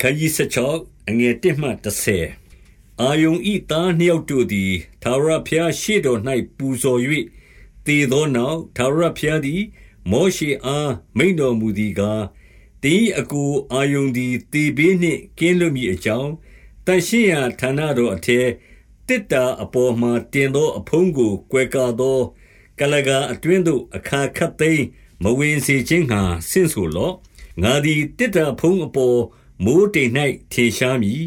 ခန်းကြီး16အငယ်1မှ30အာယုန်ဤသားနှစ်ယောက်တို့သည်သာရဖျားရှေ့တော်၌ပူဇော်၍တည်သောနောက်သာရဖျားသည် မောရှေအားမိန်တော်မူသည်ကားတင်းအကူအာယုန်သည်တေဘေးနှင့်ကင်းလွတ်မိအကြောင်းတန်ရှင်းရာဌာနတော်အထက်တစ်တာအပေါ်မှတင်သောအဖုံးကိုကွယ်ကာသော ကလကာအတွင်းသို့အခါခတ်သိမ်းမဝင်စေခြင်းဟာဆင့်ဆိုလော့ငါသည်တစ်တာဖုံးအပေါ် မိုးတိမ်၌ထင်ရှားမည်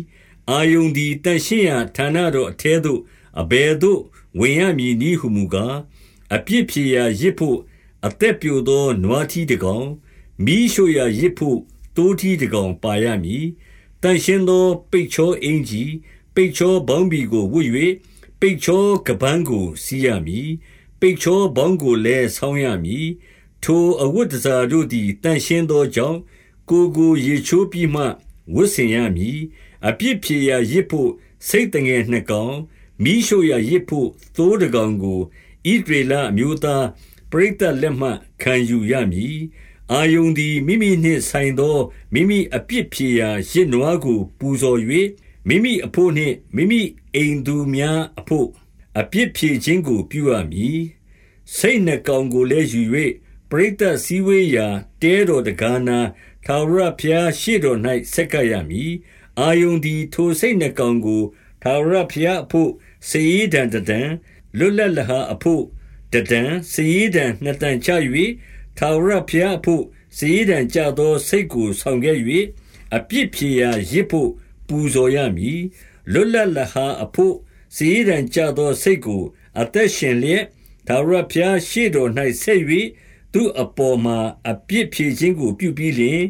အာယုန်သည်တန်ရှင်းရာဌာနတော်အထဲသို့အဘယ်သို့ဝင်ရမည်နည်းဟုမူကားအပြစ်ဖြေရာရစ်ဖို့အသက်ပြိုသောနွားထီးတကောင်မိရှို့ရာရစ်ဖို့တိုးထီးတကောင်ပါရမည်တန်ရှင်းသော ပိတ်ချောအင်ကြီးပိတ်ချောဘောင်းဘီကိုဝတ်၍ပိတ်ချောကပန်းကိုစီးရမည်ပိတ်ချောဘောင်းကိုလည်းဆောင်းရမည်ထိုအဝတ်တစားတို့သည်တန်ရှင်းသောကြောင့် ကိုကိုရေချိုးပြီးမှဝတ်ဆင်ရမည်အပြစ်ဖြေရာရစ်ဖို့စိတ်တငယ်နှစ်ကောင်မိရှို့ရာရစ်ဖို့သိုးတကောင်ကိုဣဒရေလအမျိုးသားပရိသတ်လက်မှခံယူရမည်အာယုန်သည်မိမိနှင့်ဆိုင်သောမိမိအပြစ်ဖြေရာရစ်နွားကို ပူဇော်၍မိမိအဖို့နှင့်မိမိအိမ်သူများအဖို့အပြစ်ဖြေခြင်းကိုပြုရမည်စိတ်နှကောင်ကိုလည်းယူ၍ပရိသတ်စည်းဝေးရာတဲတော်တကားနာ ထာဝရဘုရားရှေ့တော်၌ဆက်ကပ်ရမည်။အာရုန်သည်ထိုစိတ်နှကောင်ကိုထာဝရဘုရားအဖို့စေ yi ဒံတဒံလွတ်လပ်လဟာအဖို့တဒံစေ yi ဒံနှစ်တန်ချ၍ထာဝရဘုရားအဖို့စေ yi ဒံကြသောစိတ်ကိုဆောင်ခဲ့၍အပြစ်ဖြေရာရစ်ဖို့ပူဇော်ရမည်။လွတ်လပ်လဟာအဖို့စေ yi ဒံကြသောစိတ်ကိုအသက်ရှင်လျက်ထာဝရဘုရားရှေ့တော်၌ဆက်၍ သူအပေါ်မှာအပြစ်ဖြေခြင်းကို ပြုပြီးလျှင်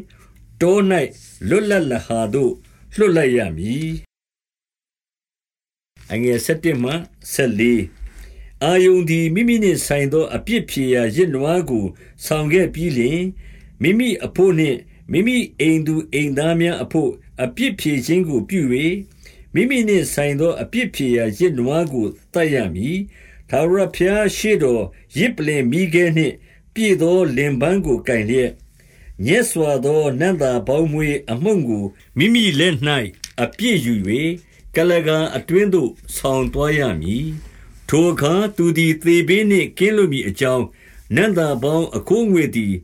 တော၌လွတ်လပ်လဟာသို့လွတ်လိုက်ရမည်အငယ်7မှ14အာယုန်သည်မိမိနှင့်ဆိုင်သော အပြစ်ဖြေရာရစ်နွားကို ဆောင်ခဲ့ပြီးလျှင်မိမိအဖို့နှင့်မိမိအိမ်သူအိမ်သားများအဖို့အပြစ်ဖြေခြင်းကိုပြု၍မိမိနှင့်ဆိုင်သော အပြစ်ဖြေရာရစ်နွားကိုတတ်ရမည်သာရဖျားရှိတော်ရစ်ပလင်မိခဲနှင့် ပြည့်သောလင်ပန်းကိုကင်လျက်ညက်စွာသောနန္တာပေါင်းမွေအမှုန့်ကိုမိမိလက်၌အပြည့်ယူ၍ကလကံအတွင်းသို့ဆောင်သွားရမည်ထိုအခါသူသည်သေဘေးနှင့်ကင်းလွတ်မည်အကြောင်းနန္တာပေါင်းအခိုးငွေသည်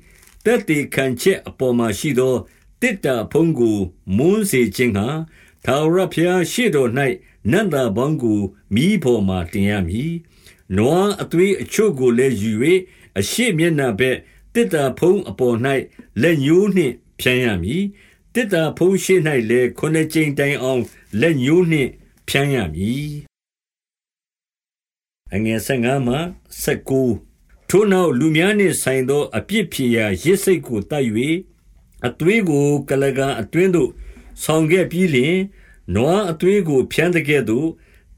တက်တေခံချက်အပေါ်မှာရှိသောတစ်တာဖုံးကိုမွန်းစေခြင်းဟာသာရဖျားရှိတော်၌နန္တာပေါင်းကိုမိဖို့မှာတင်ရမည်နွားအသွေးအချို့ကိုလည်းယူ၍ အရှိမျက်နှာဘက်တစ်တာဖုံးအပေါ်၌လက်ညှိုးနှင့်ဖြန်းရမည်တစ်တာဖုံးရှိ၌လည်းခုနှစ်ကြိမ်တိုင်အောင်လက်ညှိုးနှင့်ဖြန်းရမည်အငယ်15မှ19ထိုနောက်လူများနှင့်ဆိုင်သောအပြစ်ဖြေရာရစ်စိတ်ကိုတတ်၍အသွေးကို ကလကံအတွင်းသို့ဆောင်ခဲ့ပြီးလျှင်နွားအသွေးကိုဖြန်းတဲ့ကဲ့သို့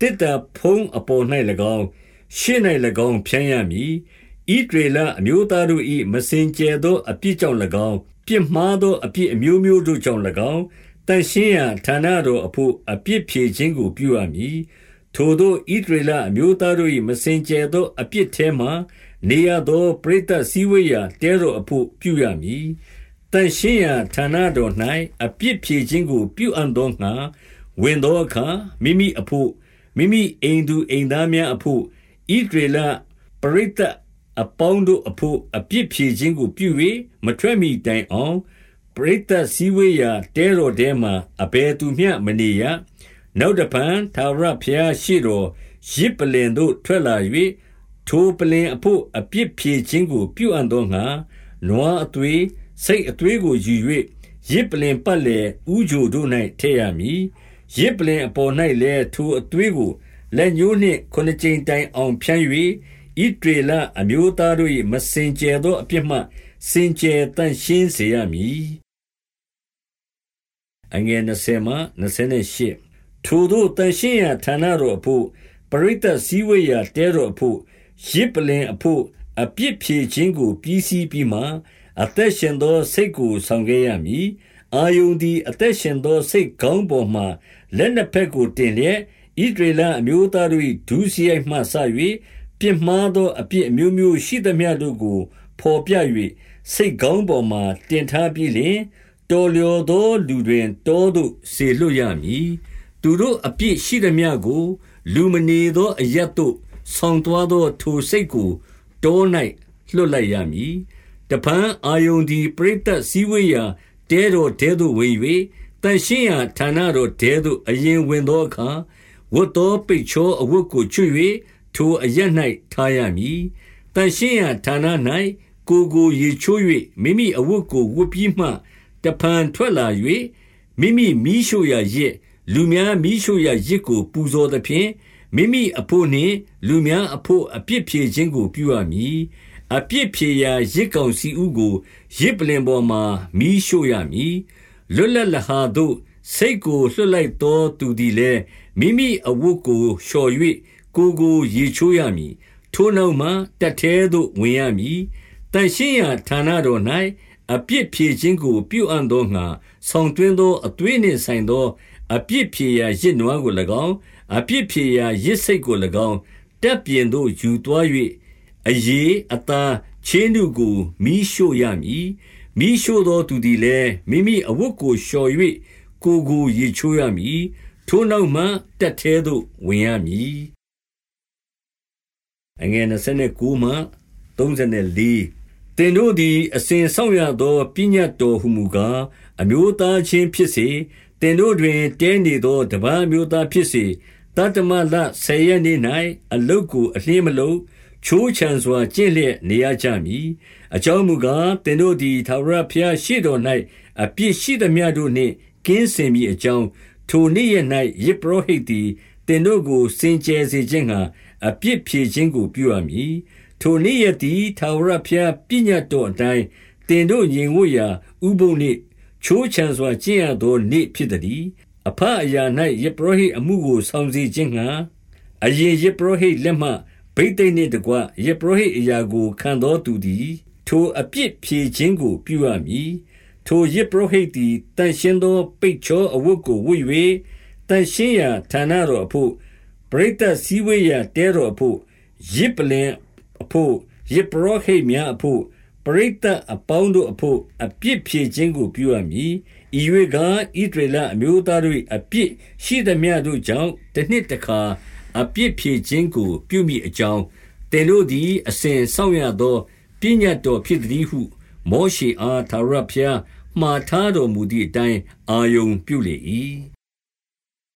တစ်တာဖုံးအပေါ်၌၎င်းရှေ့၌၎င်းဖြန်းရမည် ဣဒရေလအမျိုးသားတို့၏မစင်ကြယ်သော အပြစ်ကြောင့်၎င်း ပြစ်မှားသော အပြစ်အမျိုးမျိုးတို့ကြောင့်၎င်းတန်ရှင်းရာဌာနတော်အဖို့ အပြစ်ဖြေခြင်းကို ပြုရမည် ထိုသောဣဒရေလအမျိုးသားတို့၏မစင်ကြယ်သော အပြစ်ထဲမှနေရသော ပရိသတ်စည်းဝေးရာ တဲတော်အဖို့ ပြုရမည်တန်ရှင်းရာဌာနတော်၌အပြစ်ဖြေခြင်းကို ပြုအပ်သောငါဝင်သောအခါ မိမိအဖို့ မိမိအိမ်သူအိမ်သားများအဖို့ဣဒရေလပရိသတ် အပေါင်းတို့အဖို့အပြစ်ဖြေခြင်းကိုပြု၍မထွက်မီတိုင်အောင်ပရိသတ်စည်းဝေးရာတဲတော်ထဲမှအဘယ်သူမျှမနေရနောက်တပံသာရဖျားရှိတော်ရစ်ပလင်တို့ထွက်လာ၍ထိုပလင်အဖို့အပြစ်ဖြေခြင်းကိုပြုအပ်သောငါနွားအသွေးစိတ်အသွေးကိုယူ၍ရစ်ပလင်ပတ်လေဥဂျိုတို့၌ထည့်ရမည်ရစ်ပလင်အပေါ်၌လည်းထိုအသွေးကိုလက်ညှိုးနှင့်ခုနှစ်ကြိမ်တိုင်အောင်ဖြန်း၍ ဣသရေလအမျိုးသားတို့၏မစင်ကြယ်သောအပြစ်မှ စင်ကြယ်သန့်ရှင်းစေရမည်။20ထိုသို့သန့်ရှင်းရာဌာနတော်အဘို့၊ပရိသတ်စည်းဝေးရာတဲတော်အဘို့၊ယဇ်ပလ္လင်အဘို့အပြစ်ဖြေခြင်းကိုပြီးစီးပြီးမှ၊အသက်ရှင်သောဆိတ်ကိုဆောင်ခဲ့ရမည်။အာရုန်သည်အသက်ရှင်သောဆိတ်ခေါင်းပေါ်မှာလက်နှစ်ဘက်ကိုတင်လျက်၊ဣသရေလအမျိုးသားတို့၏ဒုစရိုက်မှစ၍ ပြစ်မှားသောအပြစ်အမျိုးမျိုးရှိသမျှတို့ကိုဘော်ပြ၍ဆိတ်ခေါင်းပေါ်မှာတင်ထားပြီးလျှင်၊ထတော်လျော်သောလူတွင်တောသို့စေလွှတ်ရမည်။သူတို့အပြစ်ရှိသမျှကို လူမနေသောအရပ်သို့ဆောင်သွားသောထိုစိတ်ကိုတော၌လွှတ်လိုက်ရမည်။တဖန်အာယုန်သည်ပရိသတ်စည်းဝေးရာတဲတော်တဲသို့ဝင်၍တန်ရှင်းရာဌာနတော်တဲသို့အရင်ဝင်သောအခါဝတ်သောပိတ်ချောအဝတ်ကိုချွတ်၍ ထိုအရ၌ထားရမည်။တန်ရှင်းရာဌာန၌ကိုကိုရေချိုး၍မိမိအဝတ်ကိုဝတ်ပြီးမှတဖန်ထွက်လာ၍မိမိမိရှို့ရာရစ်လူများမိရှို့ရာရစ်ကိုပူဇော်သဖြင့်မိမိအဖို့နှင့်လူများအဖို့အပြစ်ဖြေခြင်းကိုပြုရမည်။အပြစ်ဖြေရာရစ်ကောင်စီဥကိုရစ်ပလင်ပေါ်မှာမိရှို့ရမည်။လွတ်လပ်လဟာတို့စိတ်ကိုလွှတ်လိုက်သောသူသည်လည်းမိမိအဝတ်ကိုလျှော်၍ ကိုကိုရေချိုးရမည်။ထိုနောက်မှတတ်သေးသို့ဝင်ရမည်။တန်ရှင်းရာဌာနတော်၌အပြစ်ဖြေခြင်းကို ပြုအံ့သောငါဆောင်တွင်းသောအသွေးနှင့်ဆိုင်သောအပြစ်ဖြေရာရစ်နွားကို၎င်းအပြစ်ဖြေရာရစ်စိတ်ကို၎င်းတက်ပြင်သို့ယူသွား၍အရေးအသားချင်းတို့ကိုမိရှို့ရမည်မိရှို့သောသူသည်လည်းမိမိအဝတ်ကိုလျှော်၍ကိုကိုရေချိုးရမည်ထိုနောက်မှတက်သေးသို့ဝင်ရမည် အငယ်29မှ34သင်တို့သည် အစဉ်စောင့်ရသောပညတ်တော်ဟူမူကားအမျိုးသားချင်းဖြစ်စေသင်တို့တွင်တဲနေသောတပန်းမျိုးသားဖြစ်စေတတမလဆယ်ရက်နေ့၌အလုတ်ကိုအလင်းမလုံးချိုးချံစွာကျင့်လျက်နေရကြမည်အကြောင်းမူကားသင်တို့သည်သာရဖျားရှိတော်၌အပြစ်ရှိသည်များတို့နှင့်ကင်းစင်မည်အကြောင်းထိုနေ့ရ၌ယေဘရဟိတ်သည် တင်တို့ကိုစင်ကြယ်စေခြင်းငှာအပြစ်ဖြေခြင်းကိုပြုရမည်ထိုနေ့ရက်သည်ထာဝရဘုရားပညတ်တော်အတိုင်းတင်တို့ညီဝတ်ရာဥပုံနှင့်ချိုးချံစွာကျင့်ရသောနေ့ဖြစ်သည်အဖအရာ၌ယေဘရဟိအမှုကိုဆောင်စေခြင်းငှာအရင်ယေဘရဟိလက်မှဗိသိက်နှင့်တကွယေဘရဟိအရာကိုခံတော်သူသည်ထိုအပြစ်ဖြေခြင်းကိုပြုရမည်ထိုယေဘရဟိသည်တန်ရှင်းသောပိတ်ချောအဝတ်ကိုဝတ်၍ တန်ရှင်းရာဌာနတော်အဖို့ပရိသတ်စည်းဝေးရာတဲတော်အဖို့ရစ်ပလင်အဖို့ယဇ်ပုရောဟိတ်များအဖို့ပရိသတ်အပေါင်းတို့အဖို့အပြစ်ဖြေခြင်းကိုပြုရမည်ဤ၍ကဣဒရလအမျိုးသားတို့အပြစ်ရှိသမျှတို့ကြောင့်တစ်နှစ်တစ်ခါအပြစ်ဖြေခြင်းကိုပြုမိအကြောင်းတင်တို့သည်အစဉ်ဆောင်ရသောပညာတော်ဖြစ်သည်ဟု မောရှေအားသာရဖျားမှားထားတော်မူသည့်အတိုင်းအာယုံပြုလေ၏